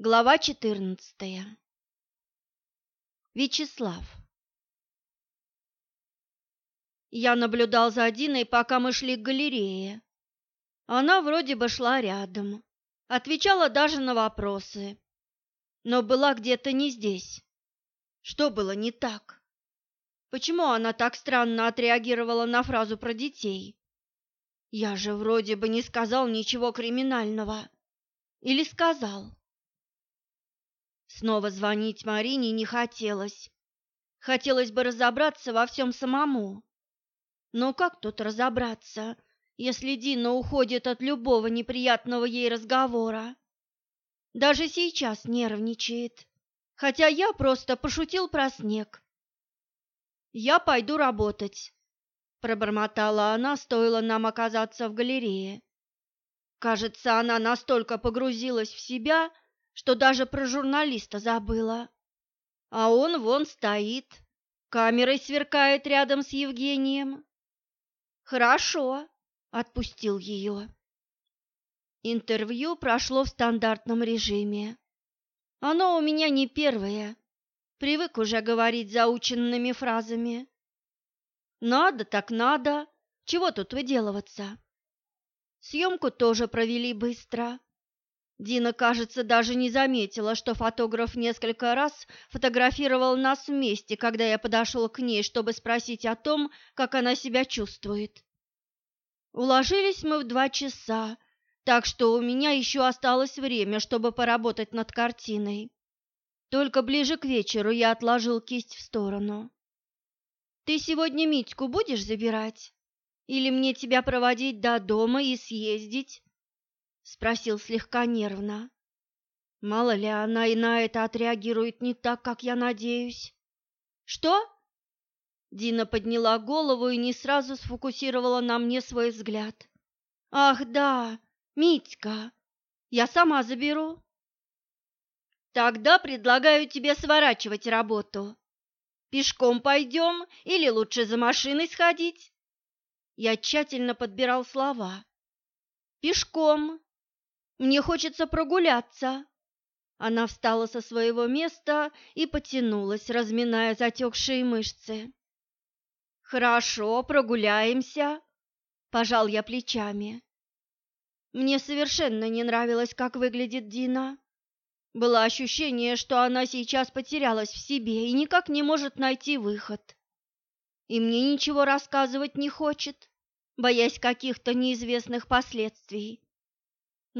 Глава 14. Вячеслав. Я наблюдал за Диной, пока мы шли к галерее. Она вроде бы шла рядом, отвечала даже на вопросы, но была где-то не здесь. Что было не так? Почему она так странно отреагировала на фразу про детей? Я же вроде бы не сказал ничего криминального. Или сказал? Снова звонить Марине не хотелось. Хотелось бы разобраться во всем самому. Но как тут разобраться, если Дина уходит от любого неприятного ей разговора? Даже сейчас нервничает, хотя я просто пошутил про снег. «Я пойду работать», — пробормотала она, стоило нам оказаться в галерее. Кажется, она настолько погрузилась в себя, что даже про журналиста забыла. А он вон стоит, камерой сверкает рядом с Евгением. Хорошо, отпустил ее. Интервью прошло в стандартном режиме. Оно у меня не первое. Привык уже говорить заученными фразами. Надо так надо. Чего тут выделываться? Съемку тоже провели быстро. Дина, кажется, даже не заметила, что фотограф несколько раз фотографировал нас вместе, когда я подошел к ней, чтобы спросить о том, как она себя чувствует. Уложились мы в два часа, так что у меня еще осталось время, чтобы поработать над картиной. Только ближе к вечеру я отложил кисть в сторону. «Ты сегодня Митьку будешь забирать? Или мне тебя проводить до дома и съездить?» Спросил слегка нервно. Мало ли она и на это отреагирует не так, как я надеюсь. Что? Дина подняла голову и не сразу сфокусировала на мне свой взгляд. Ах, да, Митька. Я сама заберу. Тогда предлагаю тебе сворачивать работу. Пешком пойдем или лучше за машиной сходить? Я тщательно подбирал слова. Пешком, мне хочется прогуляться. Она встала со своего места и потянулась, разминая затекшие мышцы. Хорошо, прогуляемся, пожал я плечами. Мне совершенно не нравилось, как выглядит Дина. Было ощущение, что она сейчас потерялась в себе и никак не может найти выход. И мне ничего рассказывать не хочет, боясь каких-то неизвестных последствий.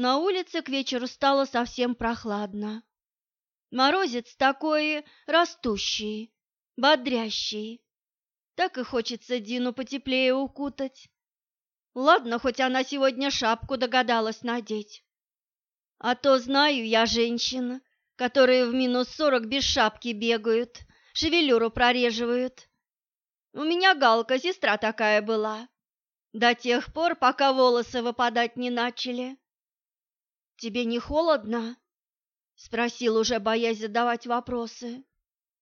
На улице к вечеру стало совсем прохладно. Морозец такой растущий, бодрящий. Так и хочется Дину потеплее укутать. Ладно, хоть она сегодня шапку догадалась надеть. А то знаю я женщин, которые в минус сорок без шапки бегают, шевелюру прореживают. У меня Галка, сестра такая была, до тех пор, пока волосы выпадать не начали. «Тебе не холодно?» — спросил, уже боясь задавать вопросы.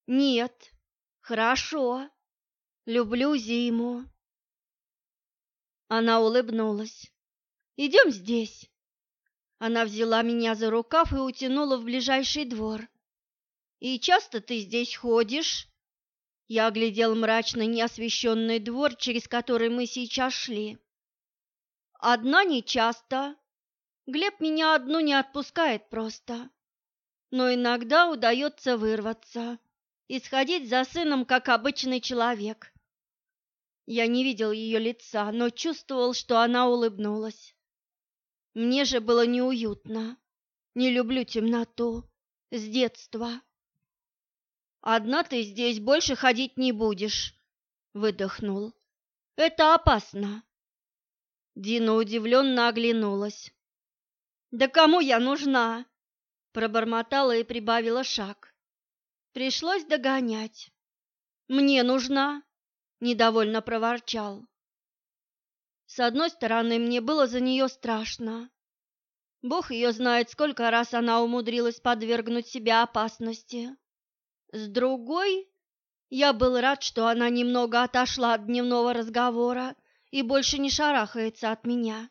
«Нет, хорошо. Люблю зиму». Она улыбнулась. «Идем здесь». Она взяла меня за рукав и утянула в ближайший двор. «И часто ты здесь ходишь?» Я оглядел мрачный неосвещенный двор, через который мы сейчас шли. «Одна не часто, Глеб меня одну не отпускает просто. Но иногда удается вырваться и сходить за сыном, как обычный человек. Я не видел ее лица, но чувствовал, что она улыбнулась. Мне же было неуютно. Не люблю темноту. С детства. «Одна ты здесь больше ходить не будешь», — выдохнул. «Это опасно». Дина удивленно оглянулась. Да кому я нужна? Пробормотала и прибавила шаг. Пришлось догонять. Мне нужна, недовольно проворчал. С одной стороны, мне было за нее страшно. Бог ее знает, сколько раз она умудрилась подвергнуть себя опасности. С другой, я был рад, что она немного отошла от дневного разговора и больше не шарахается от меня.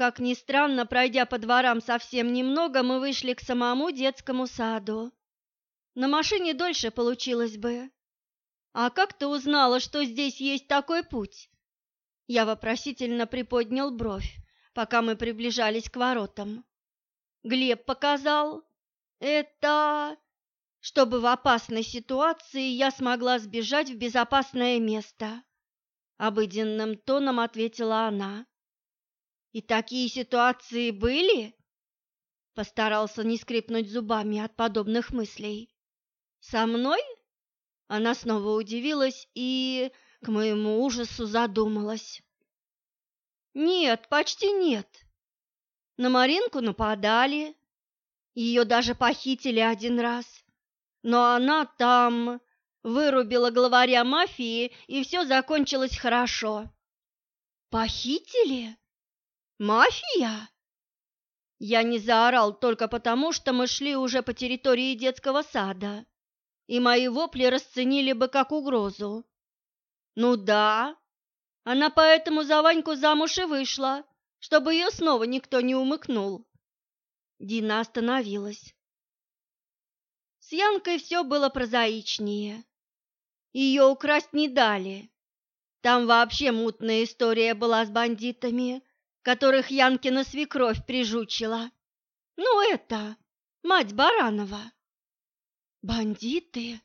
Как ни странно, пройдя по дворам совсем немного, мы вышли к самому детскому саду. На машине дольше получилось бы. А как ты узнала, что здесь есть такой путь? Я вопросительно приподнял бровь, пока мы приближались к воротам. Глеб показал. Это чтобы в опасной ситуации я смогла сбежать в безопасное место. Обыденным тоном ответила она. И такие ситуации были? Постарался не скрипнуть зубами от подобных мыслей. Со мной? Она снова удивилась и, к моему ужасу, задумалась. Нет, почти нет. На Маринку нападали. Ее даже похитили один раз. Но она там вырубила главаря мафии, и все закончилось хорошо. Похитили? Мафия? Я не заорал только потому, что мы шли уже по территории детского сада, и мои вопли расценили бы как угрозу. Ну да, она поэтому за Ваньку замуж и вышла, чтобы ее снова никто не умыкнул. Дина остановилась. С Янкой все было прозаичнее. Ее украсть не дали. Там вообще мутная история была с бандитами, которых Янкина свекровь прижучила. Ну это, мать Баранова. Бандиты,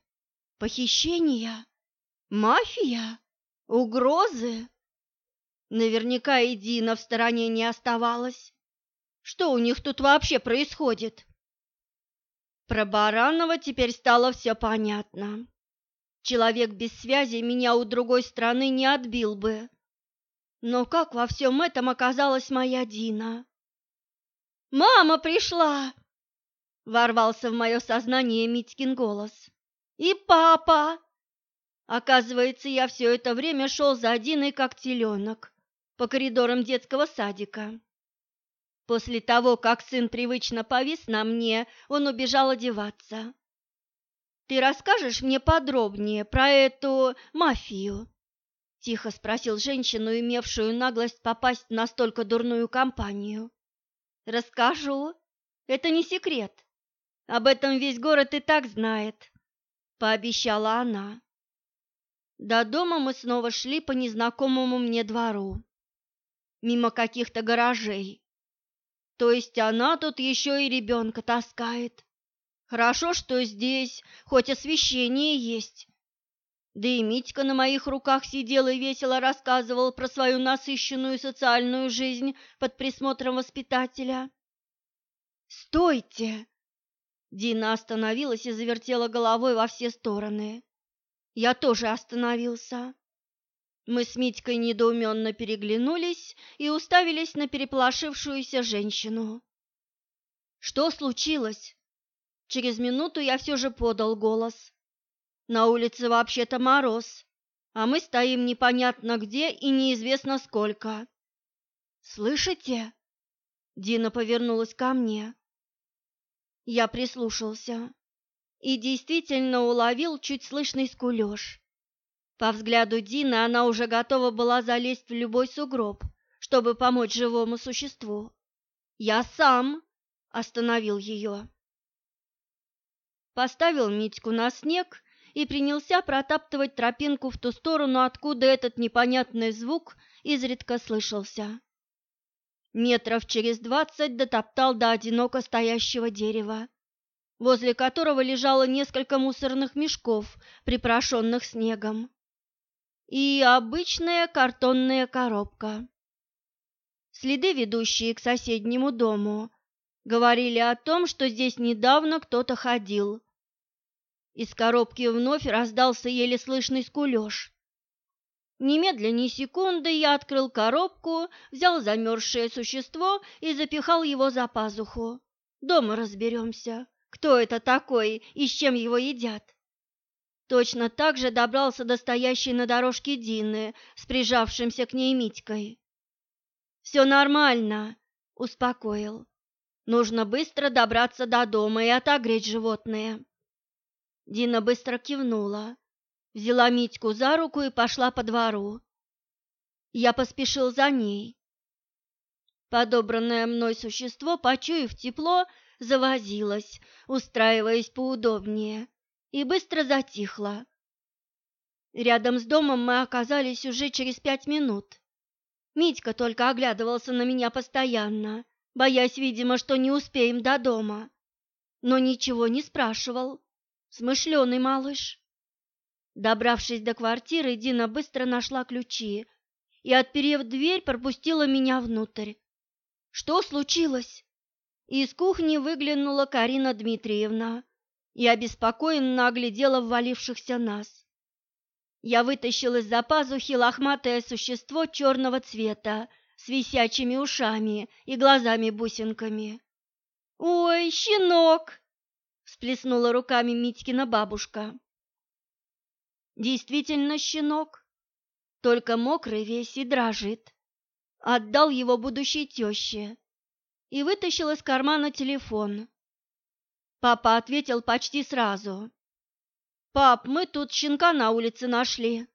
похищения, мафия, угрозы. Наверняка и Дина в стороне не оставалась. Что у них тут вообще происходит? Про Баранова теперь стало все понятно. Человек без связи меня у другой страны не отбил бы. Но как во всем этом оказалась моя Дина? «Мама пришла!» — ворвался в мое сознание Митькин голос. «И папа!» Оказывается, я все это время шел за Диной как теленок по коридорам детского садика. После того, как сын привычно повис на мне, он убежал одеваться. «Ты расскажешь мне подробнее про эту мафию?» Тихо спросил женщину, имевшую наглость попасть в настолько дурную компанию. Расскажу. Это не секрет. Об этом весь город и так знает, пообещала она. До дома мы снова шли по незнакомому мне двору, мимо каких-то гаражей. То есть она тут еще и ребенка таскает. Хорошо, что здесь хоть освещение есть, да и Митька на моих руках сидел и весело рассказывал про свою насыщенную социальную жизнь под присмотром воспитателя. «Стойте!» Дина остановилась и завертела головой во все стороны. Я тоже остановился. Мы с Митькой недоуменно переглянулись и уставились на переполошившуюся женщину. «Что случилось?» Через минуту я все же подал голос. На улице вообще-то мороз, а мы стоим непонятно где и неизвестно сколько. Слышите? Дина повернулась ко мне. Я прислушался и действительно уловил чуть слышный скулёж. По взгляду Дины она уже готова была залезть в любой сугроб, чтобы помочь живому существу. Я сам остановил ее. Поставил Митьку на снег и принялся протаптывать тропинку в ту сторону, откуда этот непонятный звук изредка слышался. Метров через двадцать дотоптал до одиноко стоящего дерева, возле которого лежало несколько мусорных мешков, припорошенных снегом, и обычная картонная коробка. Следы, ведущие к соседнему дому, говорили о том, что здесь недавно кто-то ходил, из коробки вновь раздался еле слышный скулёж. Немедля ни секунды я открыл коробку, взял замерзшее существо и запихал его за пазуху. Дома разберемся, кто это такой и с чем его едят. Точно так же добрался до стоящей на дорожке Дины с прижавшимся к ней Митькой. «Все нормально», — успокоил. «Нужно быстро добраться до дома и отогреть животное». Дина быстро кивнула, взяла Митьку за руку и пошла по двору. Я поспешил за ней. Подобранное мной существо, почуяв тепло, завозилось, устраиваясь поудобнее, и быстро затихло. Рядом с домом мы оказались уже через пять минут. Митька только оглядывался на меня постоянно, боясь, видимо, что не успеем до дома. Но ничего не спрашивал. Смышленый малыш. Добравшись до квартиры, Дина быстро нашла ключи и, отперев дверь, пропустила меня внутрь. «Что случилось?» Из кухни выглянула Карина Дмитриевна и обеспокоенно оглядела ввалившихся нас. Я вытащил из-за пазухи лохматое существо черного цвета с висячими ушами и глазами-бусинками. «Ой, щенок!» – всплеснула руками Митькина бабушка. Действительно щенок, только мокрый весь и дрожит. Отдал его будущей теще и вытащил из кармана телефон. Папа ответил почти сразу. «Пап, мы тут щенка на улице нашли.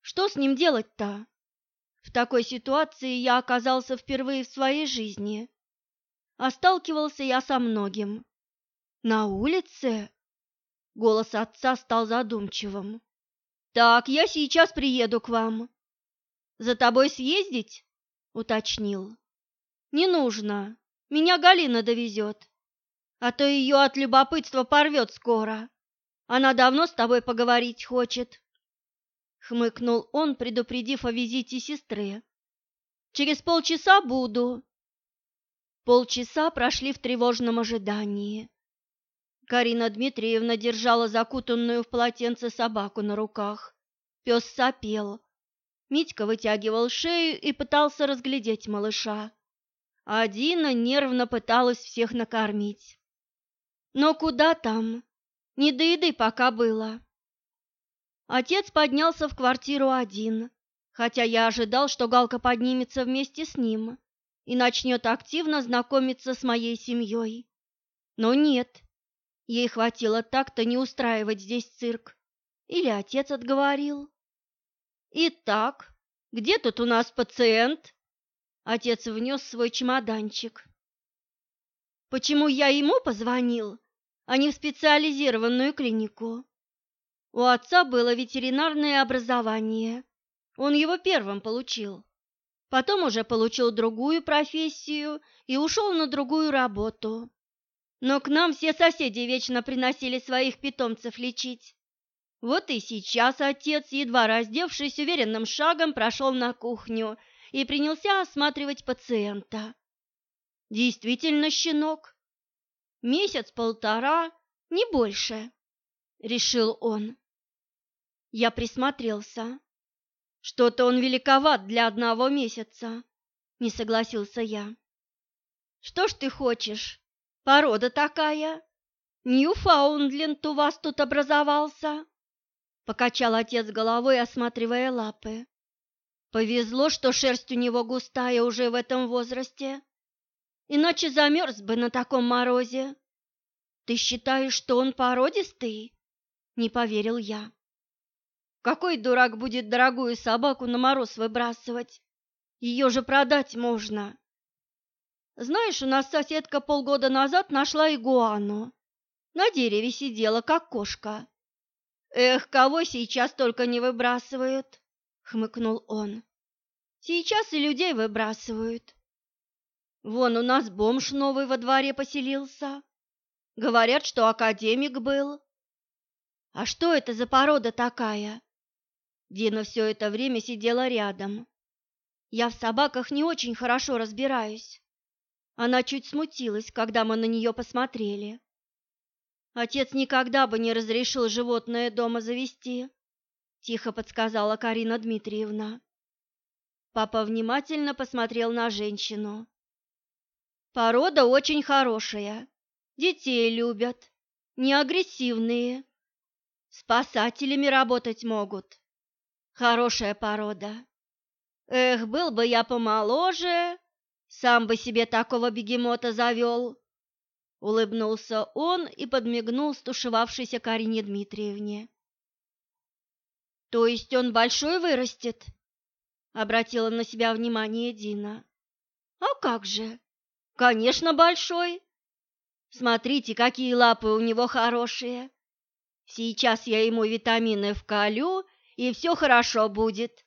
Что с ним делать-то?» В такой ситуации я оказался впервые в своей жизни. А я со многим. «На улице?» Голос отца стал задумчивым. «Так, я сейчас приеду к вам». «За тобой съездить?» — уточнил. «Не нужно. Меня Галина довезет. А то ее от любопытства порвет скоро. Она давно с тобой поговорить хочет». Хмыкнул он, предупредив о визите сестры. «Через полчаса буду». Полчаса прошли в тревожном ожидании. Карина Дмитриевна держала закутанную в полотенце собаку на руках. Пес сопел. Митька вытягивал шею и пытался разглядеть малыша. А Дина нервно пыталась всех накормить. Но куда там? Не до еды пока было. Отец поднялся в квартиру один, хотя я ожидал, что Галка поднимется вместе с ним и начнет активно знакомиться с моей семьей. Но нет, Ей хватило так-то не устраивать здесь цирк. Или отец отговорил. «Итак, где тут у нас пациент?» Отец внес свой чемоданчик. «Почему я ему позвонил, а не в специализированную клинику?» У отца было ветеринарное образование. Он его первым получил. Потом уже получил другую профессию и ушел на другую работу. Но к нам все соседи вечно приносили своих питомцев лечить. Вот и сейчас отец, едва раздевшись, уверенным шагом прошел на кухню и принялся осматривать пациента. Действительно щенок. Месяц-полтора, не больше, решил он. Я присмотрелся. Что-то он великоват для одного месяца, не согласился я. Что ж ты хочешь? Порода такая. Ньюфаундленд у вас тут образовался. Покачал отец головой, осматривая лапы. Повезло, что шерсть у него густая уже в этом возрасте. Иначе замерз бы на таком морозе. Ты считаешь, что он породистый? Не поверил я. Какой дурак будет дорогую собаку на мороз выбрасывать? Ее же продать можно. Знаешь, у нас соседка полгода назад нашла игуану. На дереве сидела, как кошка. Эх, кого сейчас только не выбрасывают, хмыкнул он. Сейчас и людей выбрасывают. Вон у нас бомж новый во дворе поселился. Говорят, что академик был. А что это за порода такая? Дина все это время сидела рядом. Я в собаках не очень хорошо разбираюсь. Она чуть смутилась, когда мы на нее посмотрели. Отец никогда бы не разрешил животное дома завести, тихо подсказала Карина Дмитриевна. Папа внимательно посмотрел на женщину. Порода очень хорошая. Детей любят, не агрессивные. Спасателями работать могут. Хорошая порода. Эх, был бы я помоложе, сам бы себе такого бегемота завел!» Улыбнулся он и подмигнул стушевавшейся Карине Дмитриевне. «То есть он большой вырастет?» Обратила на себя внимание Дина. А как же? Конечно, большой. Смотрите, какие лапы у него хорошие. Сейчас я ему витамины вколю, и все хорошо будет.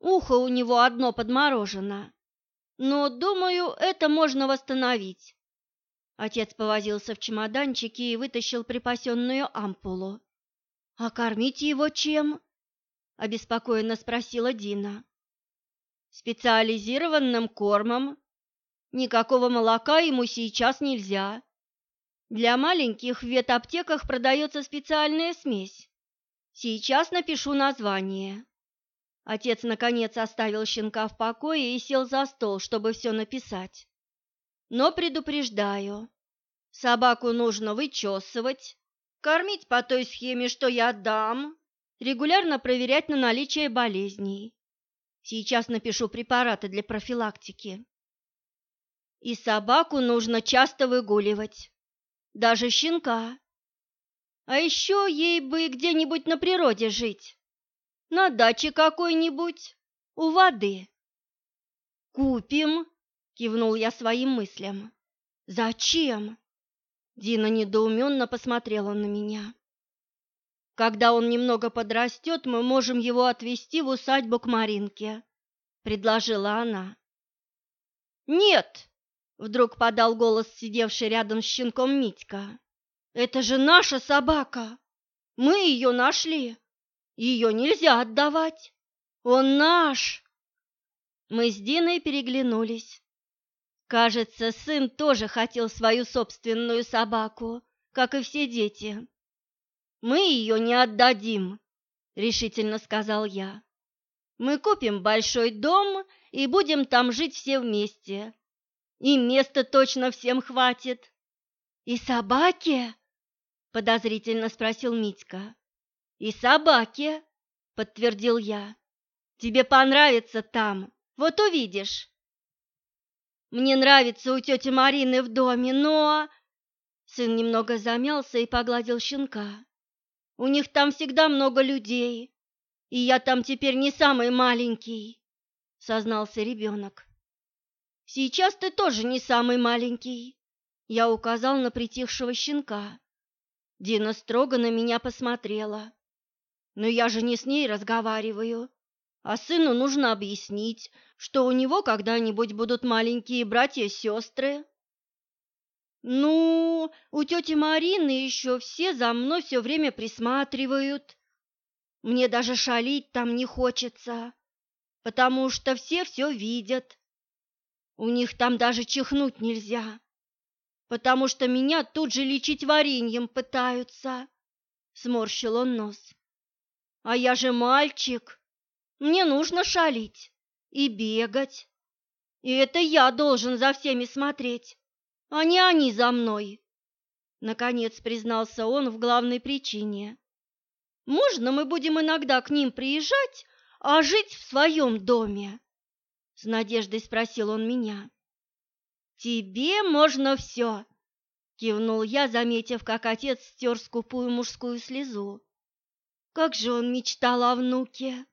Ухо у него одно подморожено, но, думаю, это можно восстановить. Отец повозился в чемоданчике и вытащил припасенную ампулу. «А кормить его чем?» – обеспокоенно спросила Дина. «Специализированным кормом. Никакого молока ему сейчас нельзя. Для маленьких в ветаптеках продается специальная смесь. Сейчас напишу название». Отец, наконец, оставил щенка в покое и сел за стол, чтобы все написать. Но предупреждаю, собаку нужно вычесывать, кормить по той схеме, что я дам, регулярно проверять на наличие болезней. Сейчас напишу препараты для профилактики. И собаку нужно часто выгуливать, даже щенка. А еще ей бы где-нибудь на природе жить, на даче какой-нибудь, у воды. Купим, кивнул я своим мыслям. Зачем? Дина недоуменно посмотрела на меня. Когда он немного подрастет, мы можем его отвезти в усадьбу к Маринке, предложила она. Нет, вдруг подал голос сидевший рядом с щенком Митька. Это же наша собака. Мы ее нашли. Ее нельзя отдавать. Он наш. Мы с Диной переглянулись. Кажется, сын тоже хотел свою собственную собаку, как и все дети. «Мы ее не отдадим», — решительно сказал я. «Мы купим большой дом и будем там жить все вместе. И места точно всем хватит». «И собаки?» — подозрительно спросил Митька. «И собаки», — подтвердил я. «Тебе понравится там, вот увидишь». Мне нравится у тети Марины в доме, но...» Сын немного замялся и погладил щенка. «У них там всегда много людей, и я там теперь не самый маленький», — сознался ребенок. «Сейчас ты тоже не самый маленький», — я указал на притихшего щенка. Дина строго на меня посмотрела. «Но я же не с ней разговариваю, а сыну нужно объяснить, что у него когда-нибудь будут маленькие братья-сестры. Ну, у тети Марины еще все за мной все время присматривают. Мне даже шалить там не хочется, потому что все все видят. У них там даже чихнуть нельзя, потому что меня тут же лечить вареньем пытаются. Сморщил он нос. А я же мальчик, мне нужно шалить и бегать. И это я должен за всеми смотреть, а не они за мной. Наконец признался он в главной причине. Можно мы будем иногда к ним приезжать, а жить в своем доме? С надеждой спросил он меня. Тебе можно все, кивнул я, заметив, как отец стер скупую мужскую слезу. Как же он мечтал о внуке!